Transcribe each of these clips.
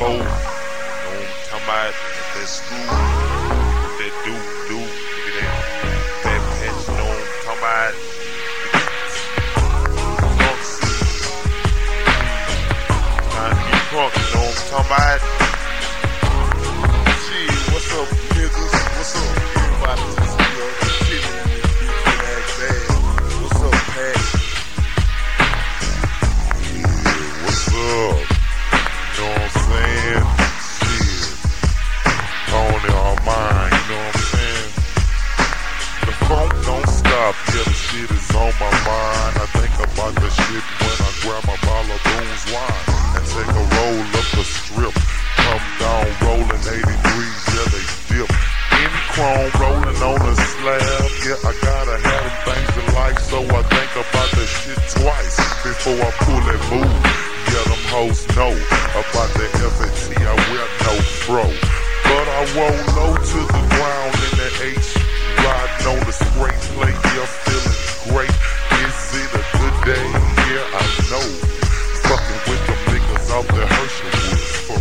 know what I'm talking about? That screw. That do, do. Look at that. That know what I'm talking about? Trying to get drunk, you know what On mine, you know what I'm saying? The don't stop, yeah, the shit is on my mind. I think about the shit when I grab my bottle of booze wine and take a roll up the strip. Come down rolling 80 yeah, they dip. In chrome, rolling on a slab, yeah, I gotta have things in life, so I think about the shit twice before I pull that move. Yeah, them hoes know about that. 70, I wear no throw. But I roll low to the ground in the H. Riding on the spray plate, yeah, feeling great. Is it a good day? Yeah, I know. Fucking with the niggas out the Herschel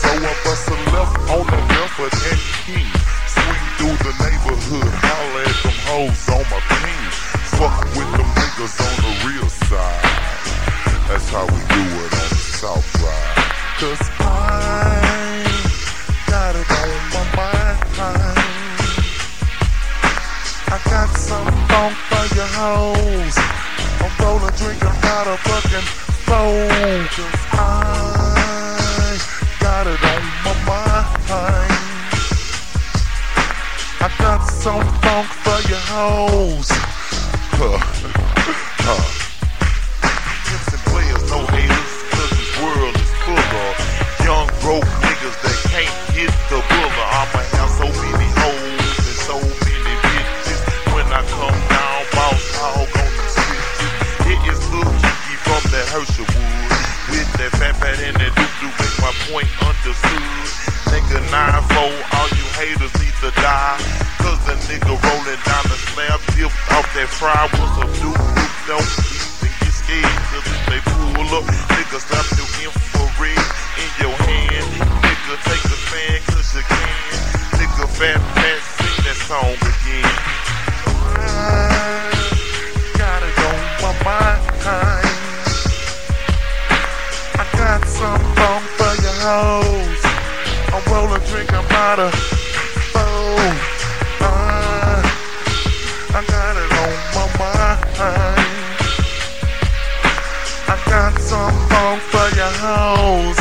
So I bust a left on the Bedford and King. Swing through the neighborhood, holler at them hoes on my team. Fuck with them niggas on the real side. That's how we do it on the South Side. Cause I got it my mind. I got some funk for your hoes. I'm rolling, drinking out a fucking phone. I got it on my mind. I got some funk for your hoes. Huh. Huh. Hit the bullet. I'ma have so many hoes and so many bitches when I come down, bounce hog on the switches. It is Lil Keke from that Herschelwood with that fat fat and that doo doo make my point understood. Nigga 9-4, all you haters need to die. Cause the nigga rolling down the slab, dip off that fry was a doo doo. Don't even get scared, cause if they pull up, nigga slap I'm phone. I, I got it on my mind. I got some for your huh.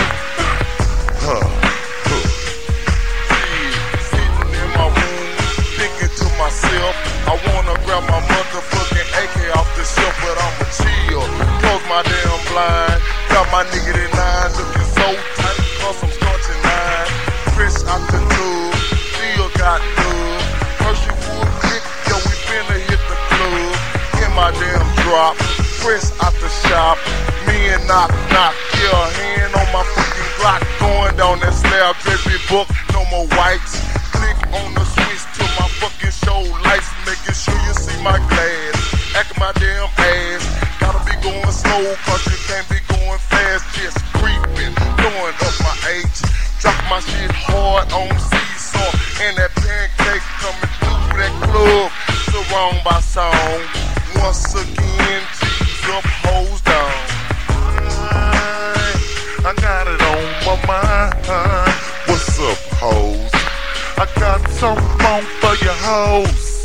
Sitting in my room, thinking to myself, I wanna grab my motherfucking AK off the shelf, but I'ma chill. Close my damn got my nigga in nine, looking fresh out the shop. Me and knock knock, yeah, hand on my fucking Glock, going down that slab, baby book, no more whites. Click on the switch to my fucking show lights, making sure you see my glass. Acting my damn ass, gotta be going slow, cause you can't be going fast, just creeping, throwing up my H. Drop my shit hard on seesaw, and that pancake coming through that club, surround by song. Once again, hoes.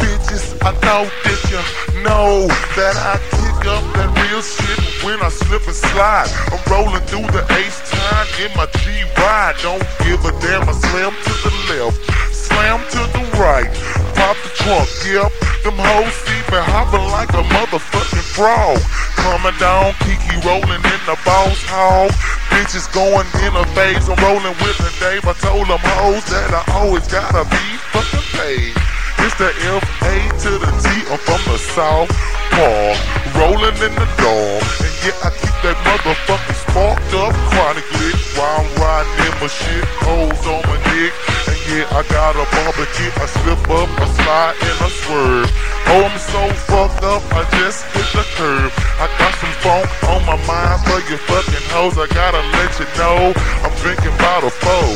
Bitches, I know that you know that I kick up that real shit when I slip and slide. I'm rolling through the ace time in my G ride. Don't give a damn, I slam to the left, slam to the right. Pop the trunk, yep. Them hoes see me hopping like a motherfucking frog. Coming down, Keke rolling in the boss hall. Bitches going in a phase. I'm rolling with the Dave. I told them hoes that I always gotta be fucking paid. It's the F A to the T. I'm from the South Park, rolling in the dog. And yeah, I keep that motherfucking sparked up chronically while I'm riding in my shit. Hoes on my dick. And yeah, I got a barbecue. I slip up, I slide, and I swerve. Oh, I'm so fucked up, I just hit the curb. I got some funk on my mind for you fucking hoes, I gotta let you know I'm drinking a foe.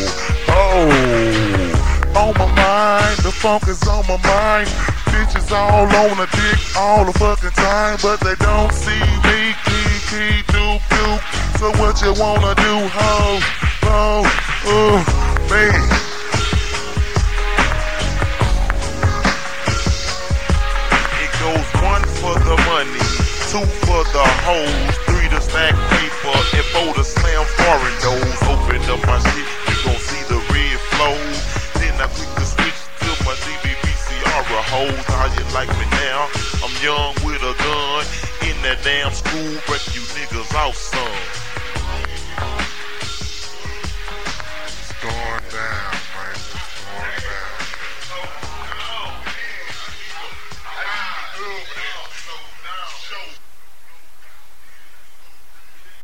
Oh, on my mind, the funk is on my mind. Bitches all on the dick all the fucking time, but they don't see me. Key, key, doop, doop. So what you wanna do, ho? Oh, oh, man. Two for the hoes, three to stack paper, and four to slam foreign doors. Open up my shit, hoes. How you like me now? I'm young with a gun. In that damn school, break you niggas off, son.